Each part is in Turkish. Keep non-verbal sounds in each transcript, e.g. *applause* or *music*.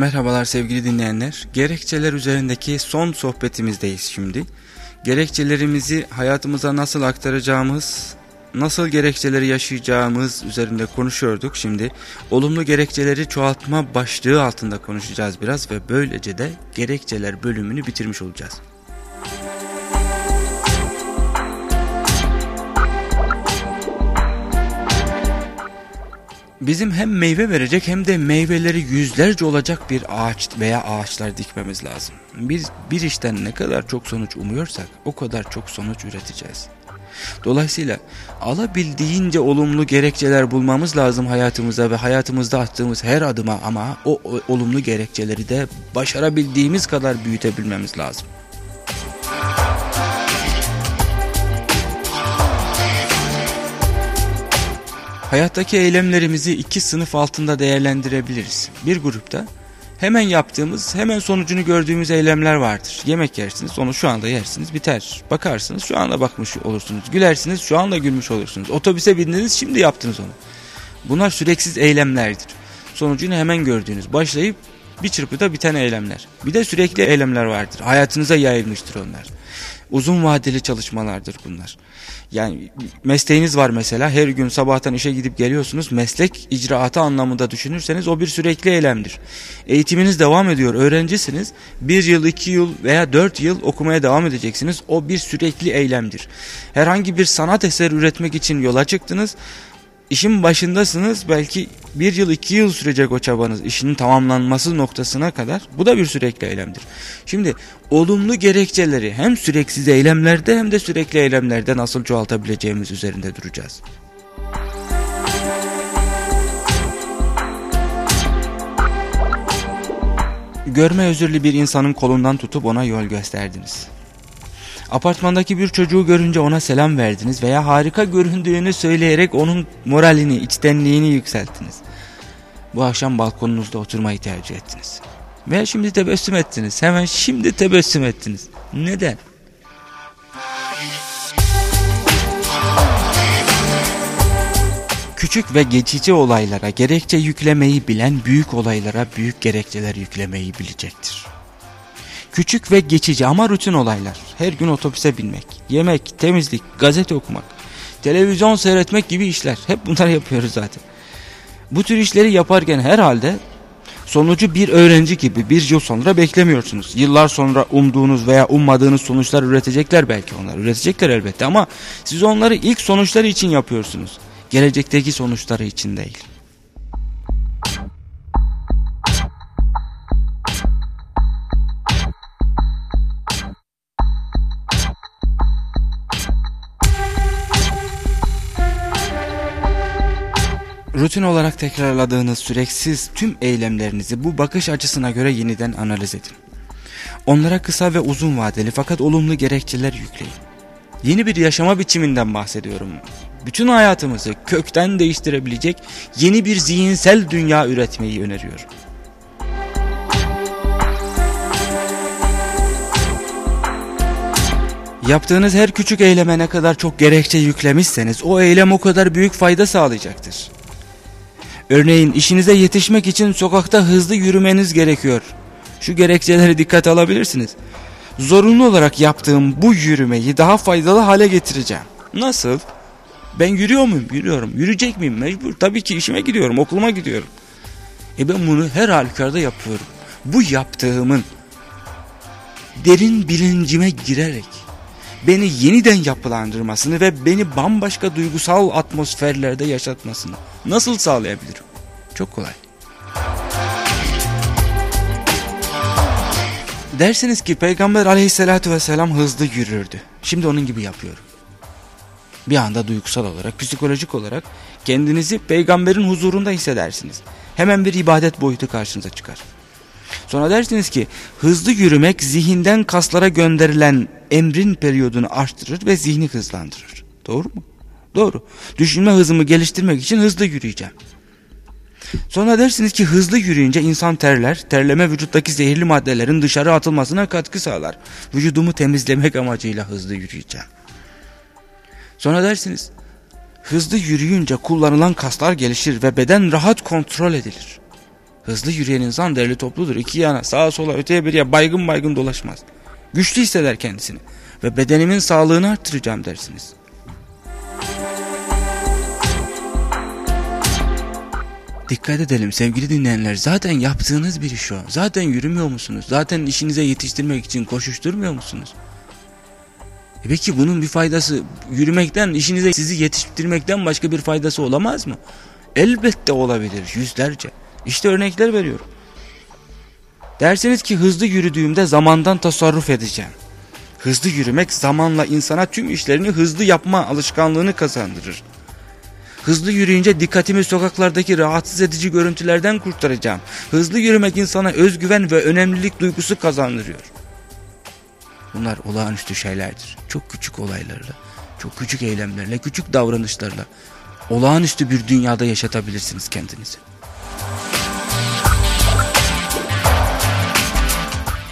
Merhabalar sevgili dinleyenler. Gerekçeler üzerindeki son sohbetimizdeyiz şimdi. Gerekçelerimizi hayatımıza nasıl aktaracağımız, nasıl gerekçeleri yaşayacağımız üzerinde konuşuyorduk. Şimdi olumlu gerekçeleri çoğaltma başlığı altında konuşacağız biraz ve böylece de gerekçeler bölümünü bitirmiş olacağız. Bizim hem meyve verecek hem de meyveleri yüzlerce olacak bir ağaç veya ağaçlar dikmemiz lazım. Biz bir işten ne kadar çok sonuç umuyorsak o kadar çok sonuç üreteceğiz. Dolayısıyla alabildiğince olumlu gerekçeler bulmamız lazım hayatımıza ve hayatımızda attığımız her adıma ama o, olumlu gerekçeleri de başarabildiğimiz kadar büyütebilmemiz lazım. Hayattaki eylemlerimizi iki sınıf altında değerlendirebiliriz. Bir grupta hemen yaptığımız, hemen sonucunu gördüğümüz eylemler vardır. Yemek yersiniz, onu şu anda yersiniz, biter. Bakarsınız, şu anda bakmış olursunuz. Gülersiniz, şu anda gülmüş olursunuz. Otobüse bindiniz, şimdi yaptınız onu. Bunlar süreksiz eylemlerdir. Sonucunu hemen gördüğünüz, başlayıp bir çırpıda biten eylemler. Bir de sürekli eylemler vardır. Hayatınıza yayılmıştır onlar. Uzun vadeli çalışmalardır bunlar. Yani mesleğiniz var mesela her gün sabahtan işe gidip geliyorsunuz meslek icraatı anlamında düşünürseniz o bir sürekli eylemdir. Eğitiminiz devam ediyor öğrencisiniz bir yıl iki yıl veya dört yıl okumaya devam edeceksiniz o bir sürekli eylemdir. Herhangi bir sanat eseri üretmek için yola çıktınız işin başındasınız belki bir yıl iki yıl sürecek o çabanız işinin tamamlanması noktasına kadar bu da bir sürekli eylemdir. Şimdi olumlu gerekçeleri hem süreksiz eylemlerde hem de sürekli eylemlerde nasıl çoğaltabileceğimiz üzerinde duracağız. Görme özürlü bir insanın kolundan tutup ona yol gösterdiniz. Apartmandaki bir çocuğu görünce ona selam verdiniz veya harika göründüğünü söyleyerek onun moralini, içtenliğini yükselttiniz. Bu akşam balkonunuzda oturmayı tercih ettiniz. Veya şimdi tebessüm ettiniz. Hemen şimdi tebessüm ettiniz. Neden? Küçük ve geçici olaylara gerekçe yüklemeyi bilen büyük olaylara büyük gerekçeler yüklemeyi bilecektir. Küçük ve geçici ama rutin olaylar. Her gün otobüse binmek, yemek, temizlik, gazete okumak, televizyon seyretmek gibi işler. Hep bunları *laughs* yapıyoruz zaten. Bu tür işleri yaparken herhalde sonucu bir öğrenci gibi bir yıl sonra beklemiyorsunuz. Yıllar sonra umduğunuz veya ummadığınız sonuçlar üretecekler belki onlar. Üretecekler elbette ama siz onları ilk sonuçları için yapıyorsunuz. Gelecekteki sonuçları için değil. Rutin olarak tekrarladığınız süreksiz tüm eylemlerinizi bu bakış açısına göre yeniden analiz edin. Onlara kısa ve uzun vadeli fakat olumlu gerekçeler yükleyin. Yeni bir yaşama biçiminden bahsediyorum. Bütün hayatımızı kökten değiştirebilecek yeni bir zihinsel dünya üretmeyi öneriyorum. Yaptığınız her küçük eyleme ne kadar çok gerekçe yüklemişseniz o eylem o kadar büyük fayda sağlayacaktır. Örneğin işinize yetişmek için sokakta hızlı yürümeniz gerekiyor. Şu gerekçeleri dikkat alabilirsiniz. Zorunlu olarak yaptığım bu yürümeyi daha faydalı hale getireceğim. Nasıl? Ben yürüyor muyum? Yürüyorum. Yürüyecek miyim? Mecbur. Tabii ki işime gidiyorum, okuluma gidiyorum. E ben bunu her halükarda yapıyorum. Bu yaptığımın derin bilincime girerek beni yeniden yapılandırmasını ve beni bambaşka duygusal atmosferlerde yaşatmasını nasıl sağlayabilirim? Çok kolay. Dersiniz ki Peygamber aleyhissalatü vesselam hızlı yürürdü. Şimdi onun gibi yapıyorum. Bir anda duygusal olarak, psikolojik olarak kendinizi peygamberin huzurunda hissedersiniz. Hemen bir ibadet boyutu karşınıza çıkar. Sonra dersiniz ki hızlı yürümek zihinden kaslara gönderilen emrin periyodunu arttırır ve zihni hızlandırır. Doğru mu? Doğru. Düşünme hızımı geliştirmek için hızlı yürüyeceğim. Sonra dersiniz ki hızlı yürüyünce insan terler. Terleme vücuttaki zehirli maddelerin dışarı atılmasına katkı sağlar. Vücudumu temizlemek amacıyla hızlı yürüyeceğim. Sonra dersiniz hızlı yürüyünce kullanılan kaslar gelişir ve beden rahat kontrol edilir. Hızlı yürüyen insan derli topludur. İki yana sağa sola öteye biriye baygın baygın dolaşmaz. Güçlü hisseder kendisini ve bedenimin sağlığını arttıracağım dersiniz. Dikkat edelim sevgili dinleyenler zaten yaptığınız bir iş o. Zaten yürümüyor musunuz? Zaten işinize yetiştirmek için koşuşturmuyor musunuz? E peki bunun bir faydası yürümekten işinize sizi yetiştirmekten başka bir faydası olamaz mı? Elbette olabilir yüzlerce. İşte örnekler veriyorum. Dersiniz ki hızlı yürüdüğümde zamandan tasarruf edeceğim. Hızlı yürümek zamanla insana tüm işlerini hızlı yapma alışkanlığını kazandırır. Hızlı yürüyünce dikkatimi sokaklardaki rahatsız edici görüntülerden kurtaracağım. Hızlı yürümek insana özgüven ve önemlilik duygusu kazandırıyor. Bunlar olağanüstü şeylerdir. Çok küçük olaylarla, çok küçük eylemlerle, küçük davranışlarla olağanüstü bir dünyada yaşatabilirsiniz kendinizi.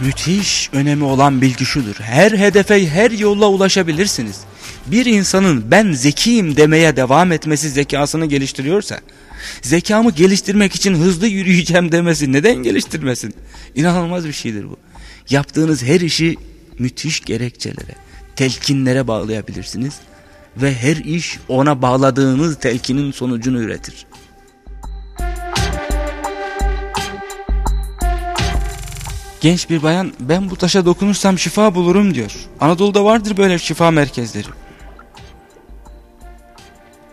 Müthiş önemi olan bilgi şudur. Her hedefe her yolla ulaşabilirsiniz. Bir insanın ben zekiyim demeye devam etmesi zekasını geliştiriyorsa, zekamı geliştirmek için hızlı yürüyeceğim demesi neden geliştirmesin? İnanılmaz bir şeydir bu. Yaptığınız her işi müthiş gerekçelere, telkinlere bağlayabilirsiniz ve her iş ona bağladığınız telkinin sonucunu üretir. Genç bir bayan ben bu taşa dokunursam şifa bulurum diyor. Anadolu'da vardır böyle şifa merkezleri.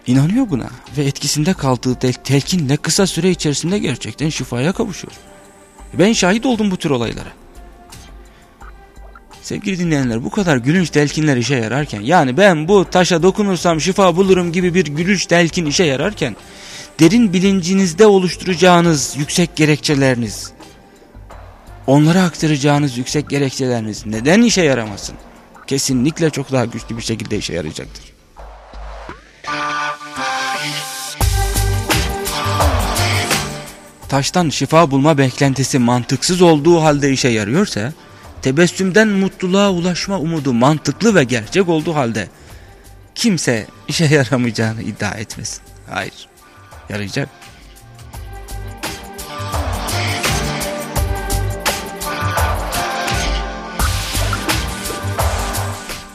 İnanıyor buna ve etkisinde kaldığı tel telkinle kısa süre içerisinde gerçekten şifaya kavuşuyor. Ben şahit oldum bu tür olaylara. Sevgili dinleyenler bu kadar gülünç telkinler işe yararken yani ben bu taşa dokunursam şifa bulurum gibi bir gülünç telkin işe yararken derin bilincinizde oluşturacağınız yüksek gerekçeleriniz onlara aktaracağınız yüksek gerekçeleriniz neden işe yaramasın? Kesinlikle çok daha güçlü bir şekilde işe yarayacaktır. Taştan şifa bulma beklentisi mantıksız olduğu halde işe yarıyorsa tebessümden mutluluğa ulaşma umudu mantıklı ve gerçek olduğu halde kimse işe *laughs* yaramayacağını iddia etmesin. Hayır, yarayacak.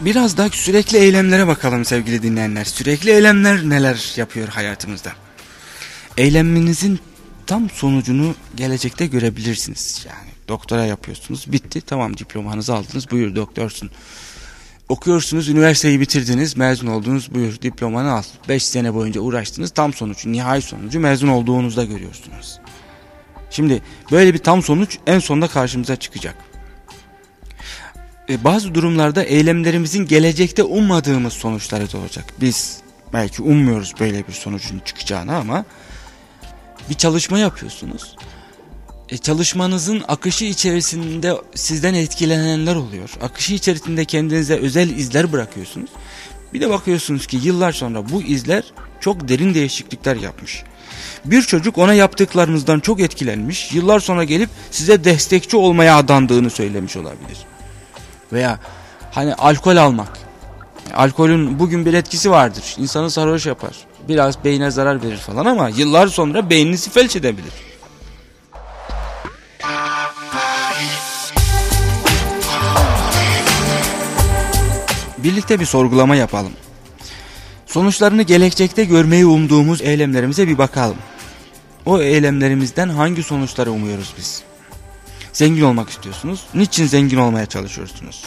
Biraz daha sürekli eylemlere bakalım sevgili dinleyenler. Sürekli eylemler neler yapıyor hayatımızda? Eyleminizin tam sonucunu gelecekte görebilirsiniz. Yani doktora yapıyorsunuz bitti tamam diplomanızı aldınız buyur doktorsun. Okuyorsunuz üniversiteyi bitirdiniz mezun oldunuz buyur diplomanı al. 5 sene boyunca uğraştınız tam sonuç nihai sonucu mezun olduğunuzda görüyorsunuz. Şimdi böyle bir tam sonuç en sonunda karşımıza çıkacak. Ee, bazı durumlarda eylemlerimizin gelecekte ummadığımız sonuçları da olacak. Biz belki ummuyoruz böyle bir sonucun çıkacağını ama bir çalışma yapıyorsunuz e, çalışmanızın akışı içerisinde sizden etkilenenler oluyor. Akışı içerisinde kendinize özel izler bırakıyorsunuz. Bir de bakıyorsunuz ki yıllar sonra bu izler çok derin değişiklikler yapmış. Bir çocuk ona yaptıklarınızdan çok etkilenmiş. Yıllar sonra gelip size destekçi olmaya adandığını söylemiş olabilir. Veya hani alkol almak. Alkolün bugün bir etkisi vardır. İnsanı sarhoş yapar. Biraz beyne zarar verir falan ama yıllar sonra beyninizi felç edebilir. Birlikte bir sorgulama yapalım. Sonuçlarını gelecekte görmeyi umduğumuz eylemlerimize bir bakalım. O eylemlerimizden hangi sonuçları umuyoruz biz? Zengin olmak istiyorsunuz. Niçin zengin olmaya çalışıyorsunuz?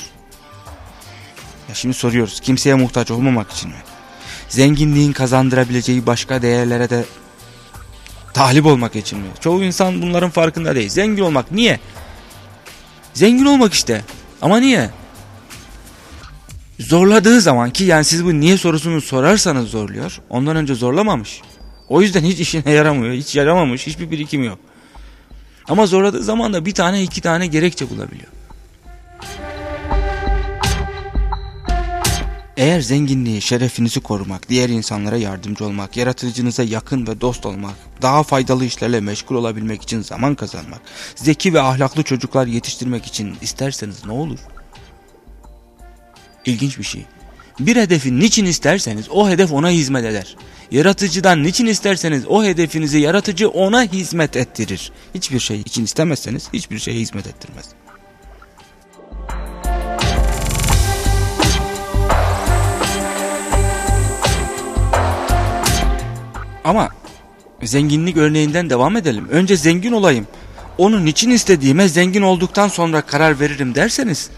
Ya şimdi soruyoruz. Kimseye muhtaç olmamak için mi? Zenginliğin kazandırabileceği başka değerlere de talip olmak için mi? Çoğu insan bunların farkında değil. Zengin olmak niye? Zengin olmak işte. Ama niye? Zorladığı zaman ki yani siz bu niye sorusunu sorarsanız zorluyor. Ondan önce zorlamamış. O yüzden hiç işine yaramıyor. Hiç yaramamış. Hiçbir birikim yok. Ama zorladığı zaman da bir tane iki tane gerekçe bulabiliyor. Eğer zenginliği, şerefinizi korumak, diğer insanlara yardımcı olmak, yaratıcınıza yakın ve dost olmak, daha faydalı işlerle meşgul olabilmek için zaman kazanmak, zeki ve ahlaklı çocuklar yetiştirmek için isterseniz ne olur? İlginç bir şey. Bir hedefi niçin isterseniz o hedef ona hizmet eder. Yaratıcıdan niçin isterseniz o hedefinizi yaratıcı ona hizmet ettirir. Hiçbir şey için istemezseniz hiçbir şeye hizmet ettirmez. Ama zenginlik örneğinden devam edelim. Önce zengin olayım. Onun için istediğime zengin olduktan sonra karar veririm derseniz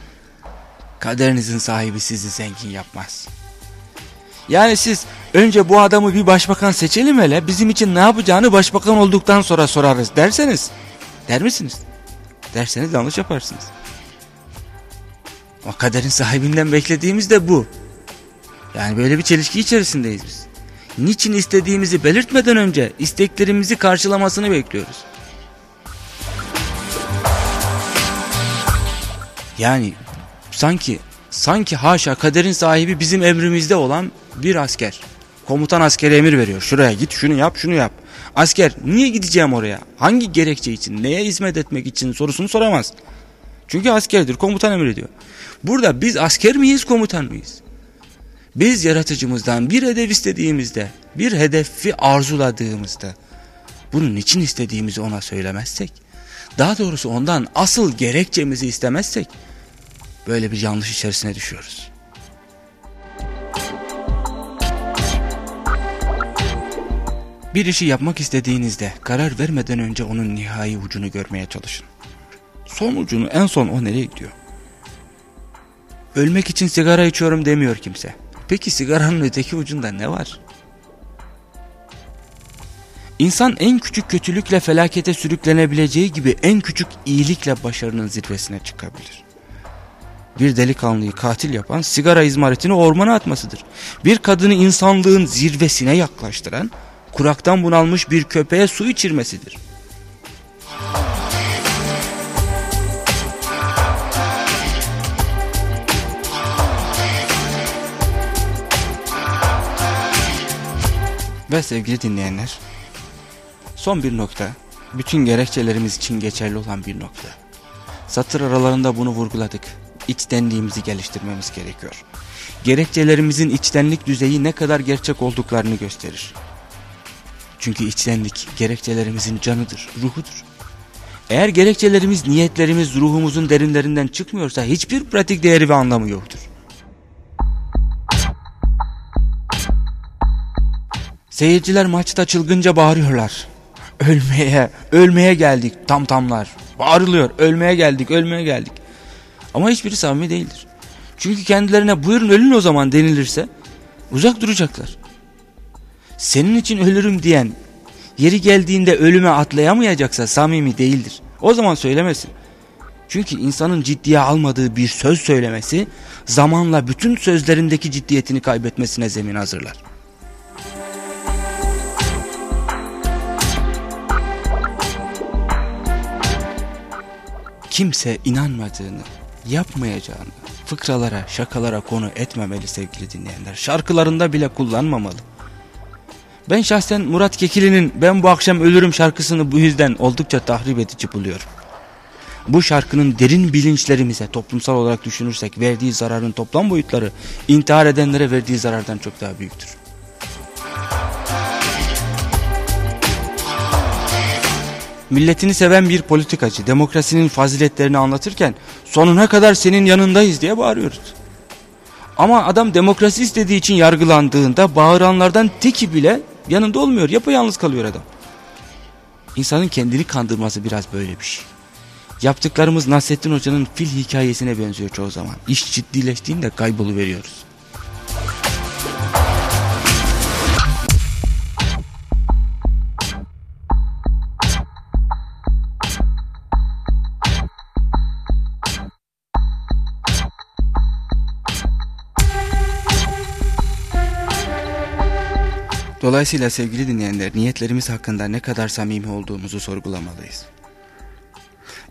kaderinizin sahibi sizi zengin yapmaz. Yani siz önce bu adamı bir başbakan seçelim hele bizim için ne yapacağını başbakan olduktan sonra sorarız derseniz der misiniz? Derseniz yanlış yaparsınız. Ama kaderin sahibinden beklediğimiz de bu. Yani böyle bir çelişki içerisindeyiz biz. Niçin istediğimizi belirtmeden önce isteklerimizi karşılamasını bekliyoruz. Yani sanki sanki haşa kaderin sahibi bizim emrimizde olan bir asker. Komutan askere emir veriyor. Şuraya git şunu yap şunu yap. Asker niye gideceğim oraya? Hangi gerekçe için? Neye hizmet etmek için sorusunu soramaz. Çünkü askerdir. Komutan emir ediyor. Burada biz asker miyiz komutan mıyız? Biz yaratıcımızdan bir hedef istediğimizde, bir hedefi arzuladığımızda bunun için istediğimizi ona söylemezsek, daha doğrusu ondan asıl gerekçemizi istemezsek böyle bir yanlış içerisine düşüyoruz. Bir işi yapmak istediğinizde karar vermeden önce onun nihai ucunu görmeye çalışın. Son ucunu en son o nereye gidiyor? Ölmek için sigara içiyorum demiyor kimse. Peki sigaranın öteki ucunda ne var? İnsan en küçük kötülükle felakete sürüklenebileceği gibi en küçük iyilikle başarının zirvesine çıkabilir. Bir delikanlıyı katil yapan sigara izmaritini ormana atmasıdır. Bir kadını insanlığın zirvesine yaklaştıran kuraktan bunalmış bir köpeğe su içirmesidir. Ve sevgili dinleyenler, son bir nokta, bütün gerekçelerimiz için geçerli olan bir nokta. Satır aralarında bunu vurguladık. İçtenliğimizi geliştirmemiz gerekiyor. Gerekçelerimizin içtenlik düzeyi ne kadar gerçek olduklarını gösterir. Çünkü içtenlik gerekçelerimizin canıdır, ruhudur. Eğer gerekçelerimiz, niyetlerimiz ruhumuzun derinlerinden çıkmıyorsa hiçbir pratik değeri ve anlamı yoktur. Seyirciler maçta çılgınca bağırıyorlar. Ölmeye, ölmeye geldik tam tamlar. Bağırılıyor, ölmeye geldik, ölmeye geldik. Ama hiçbiri samimi değildir. Çünkü kendilerine buyurun ölün o zaman denilirse uzak duracaklar. Senin için ölürüm diyen yeri geldiğinde ölüme atlayamayacaksa samimi değildir. O zaman söylemesin. Çünkü insanın ciddiye almadığı bir söz söylemesi zamanla bütün sözlerindeki ciddiyetini kaybetmesine zemin hazırlar. Kimse inanmadığını, yapmayacağını, fıkralara, şakalara konu etmemeli sevgili dinleyenler. Şarkılarında bile kullanmamalı. Ben şahsen Murat Kekili'nin Ben Bu Akşam Ölürüm şarkısını bu yüzden oldukça tahrip edici buluyorum. Bu şarkının derin bilinçlerimize toplumsal olarak düşünürsek verdiği zararın toplam boyutları intihar edenlere verdiği zarardan çok daha büyüktür. Milletini seven bir politikacı demokrasinin faziletlerini anlatırken sonuna kadar senin yanındayız diye bağırıyoruz. Ama adam demokrasi istediği için yargılandığında bağıranlardan teki bile yanında olmuyor. Yapayalnız kalıyor adam. İnsanın kendini kandırması biraz böyle bir şey. Yaptıklarımız Nasrettin Hoca'nın fil hikayesine benziyor çoğu zaman. İş ciddileştiğinde kaybolu Dolayısıyla sevgili dinleyenler niyetlerimiz hakkında ne kadar samimi olduğumuzu sorgulamalıyız.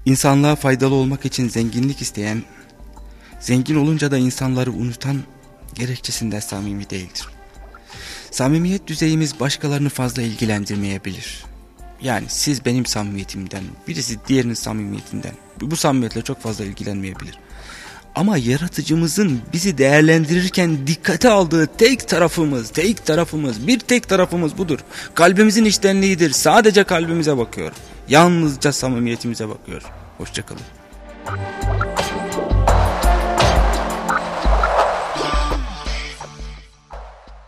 İnsanlığa faydalı olmak için zenginlik isteyen, zengin olunca da insanları unutan gerekçesinde samimi değildir. Samimiyet düzeyimiz başkalarını fazla ilgilendirmeyebilir. Yani siz benim samimiyetimden, birisi diğerinin samimiyetinden bu samimiyetle çok fazla ilgilenmeyebilir. Ama yaratıcımızın bizi değerlendirirken dikkate aldığı tek tarafımız, tek tarafımız, bir tek tarafımız budur. Kalbimizin içtenliğidir. Sadece kalbimize bakıyor. Yalnızca samimiyetimize bakıyor. Hoşçakalın.